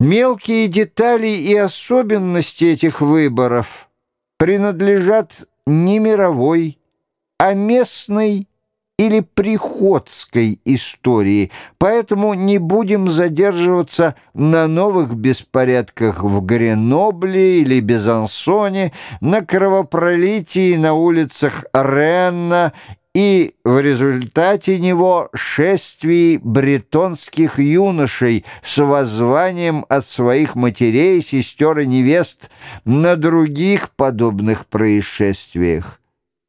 Мелкие детали и особенности этих выборов принадлежат не мировой, а местной или приходской истории, поэтому не будем задерживаться на новых беспорядках в Гренобле или Безансоне, на кровопролитии на улицах Ренна и в результате него шествий бретонских юношей с воззванием от своих матерей, сестер и невест на других подобных происшествиях.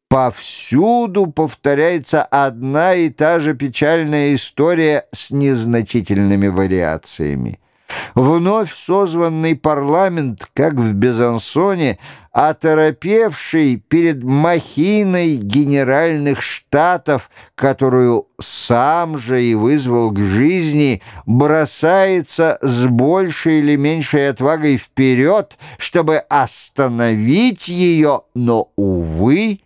Повсюду повторяется одна и та же печальная история с незначительными вариациями. Вновь созванный парламент, как в Безансоне, оторопевший перед махиной генеральных штатов, которую сам же и вызвал к жизни, бросается с большей или меньшей отвагой вперед, чтобы остановить ее, но, увы,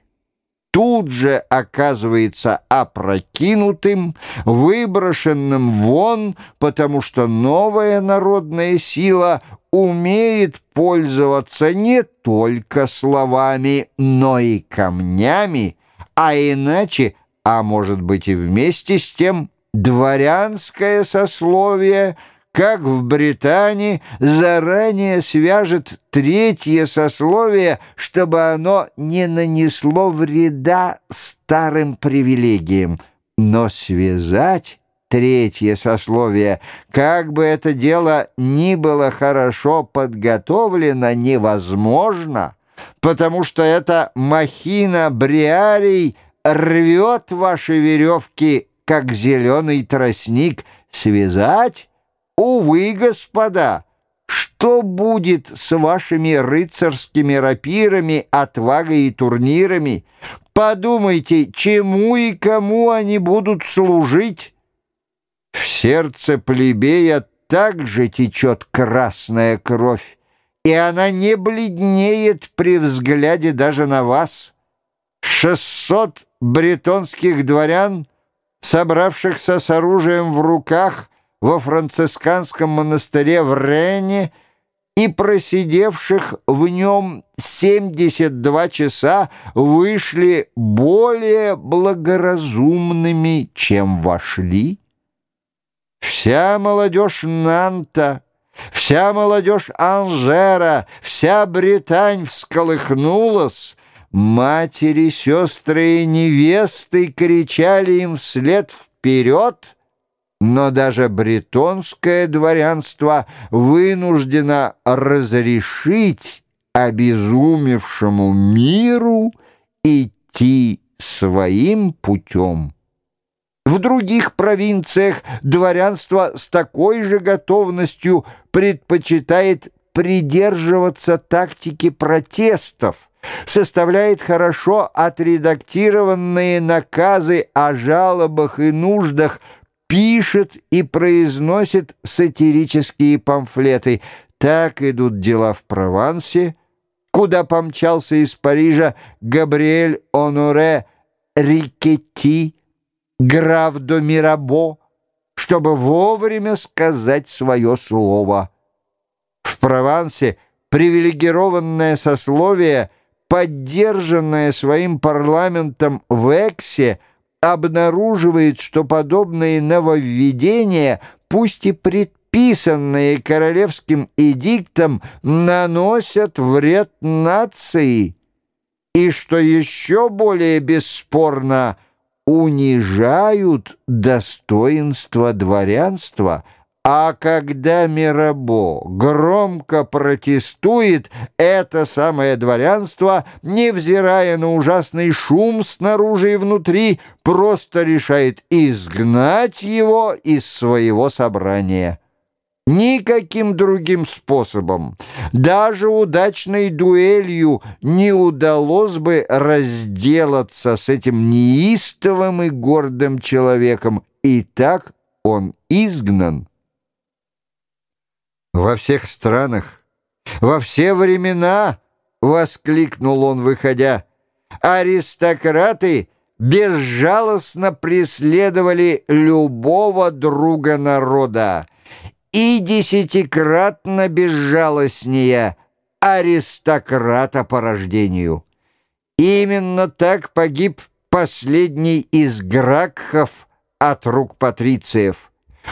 тут же оказывается опрокинутым, выброшенным вон, потому что новая народная сила умеет пользоваться не только словами, но и камнями, а иначе, а может быть и вместе с тем, дворянское сословие – как в Британии заранее свяжет третье сословие, чтобы оно не нанесло вреда старым привилегиям. Но связать третье сословие, как бы это дело ни было хорошо подготовлено, невозможно, потому что эта махина бриарий рвет ваши веревки, как зеленый тростник, связать Увы, господа, что будет с вашими рыцарскими рапирами, отвагой и турнирами? Подумайте, чему и кому они будут служить? В сердце плебея также течет красная кровь, и она не бледнеет при взгляде даже на вас. Шестьсот бретонских дворян, собравшихся с оружием в руках — во францисканском монастыре в Рене и просидевших в нем 72 часа вышли более благоразумными, чем вошли. Вся молодежь Нанта, вся молодежь Анжера, вся Британь всколыхнулась, матери, сестры и невесты кричали им вслед «Вперед!» Но даже бретонское дворянство вынуждено разрешить обезумевшему миру идти своим путем. В других провинциях дворянство с такой же готовностью предпочитает придерживаться тактики протестов, составляет хорошо отредактированные наказы о жалобах и нуждах пишет и произносит сатирические памфлеты. Так идут дела в Провансе, куда помчался из Парижа Габриэль Оноре Рикетти, граф до Мирабо, чтобы вовремя сказать свое слово. В Провансе привилегированное сословие, поддержанное своим парламентом в Эксе, обнаруживает, что подобные нововведения, пусть и предписанные королевским эдиктом, наносят вред нации, и, что еще более бесспорно, унижают достоинство дворянства – а когда Мирабо громко протестует, это самое дворянство, невзирая на ужасный шум снаружи и внутри, просто решает изгнать его из своего собрания. Никаким другим способом, даже удачной дуэлью не удалось бы разделаться с этим неистовым и гордым человеком, и так он изгнан. «Во всех странах, во все времена!» — воскликнул он, выходя. «Аристократы безжалостно преследовали любого друга народа, и десятикратно безжалостнее аристократа по рождению. Именно так погиб последний из Гракхов от рук патрициев.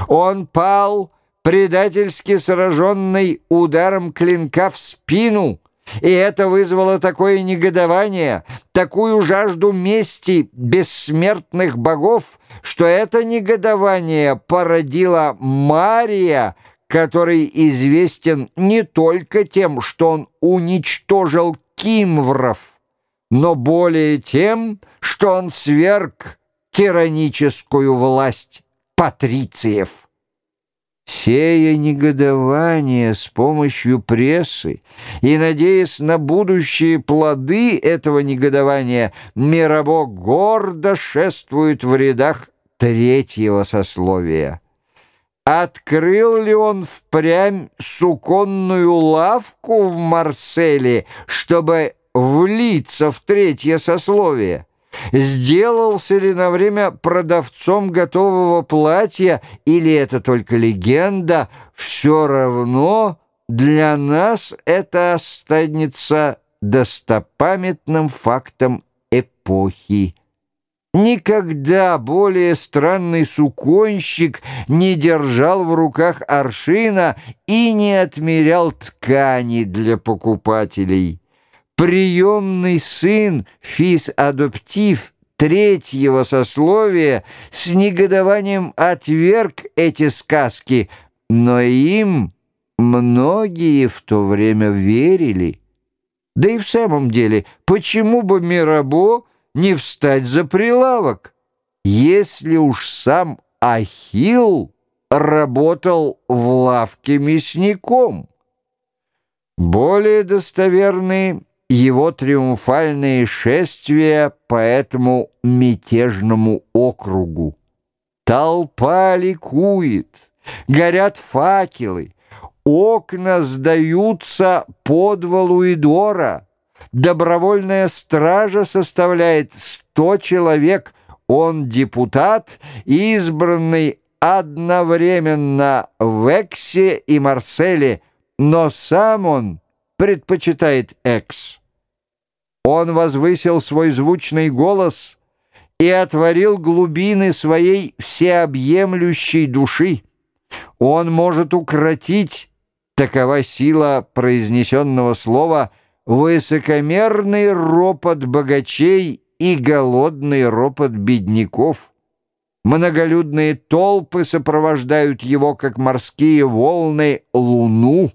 Он пал, предательски сраженный ударом клинка в спину, и это вызвало такое негодование, такую жажду мести бессмертных богов, что это негодование породило Мария, который известен не только тем, что он уничтожил кимвров, но более тем, что он сверг тираническую власть патрициев. Сея негодование с помощью прессы и надеясь на будущие плоды этого негодования, Мирабо гордо шествует в рядах третьего сословия. Открыл ли он впрямь суконную лавку в Марселе, чтобы влиться в третье сословие? Сделался ли на время продавцом готового платья, или это только легенда, все равно для нас это останется достопамятным фактом эпохи. Никогда более странный суконщик не держал в руках аршина и не отмерял ткани для покупателей. Приемный сын, физ-адоптив третьего сословия, с негодованием отверг эти сказки, но им многие в то время верили. Да и в самом деле, почему бы Мирабо не встать за прилавок, если уж сам Ахилл работал в лавке мясником. Более достоверные его триумфальные шествия по этому мятежному округу. Толпа ликует, горят факелы, окна сдаются под Валуидора, добровольная стража составляет 100 человек, он депутат, избранный одновременно в Эксе и Марселе, но сам он предпочитает Экс. Он возвысил свой звучный голос и отворил глубины своей всеобъемлющей души. Он может укротить, такова сила произнесенного слова — высокомерный ропот богачей и голодный ропот бедняков. Многолюдные толпы сопровождают его, как морские волны, луну.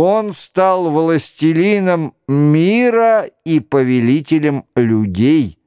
Он стал властелином мира и повелителем людей.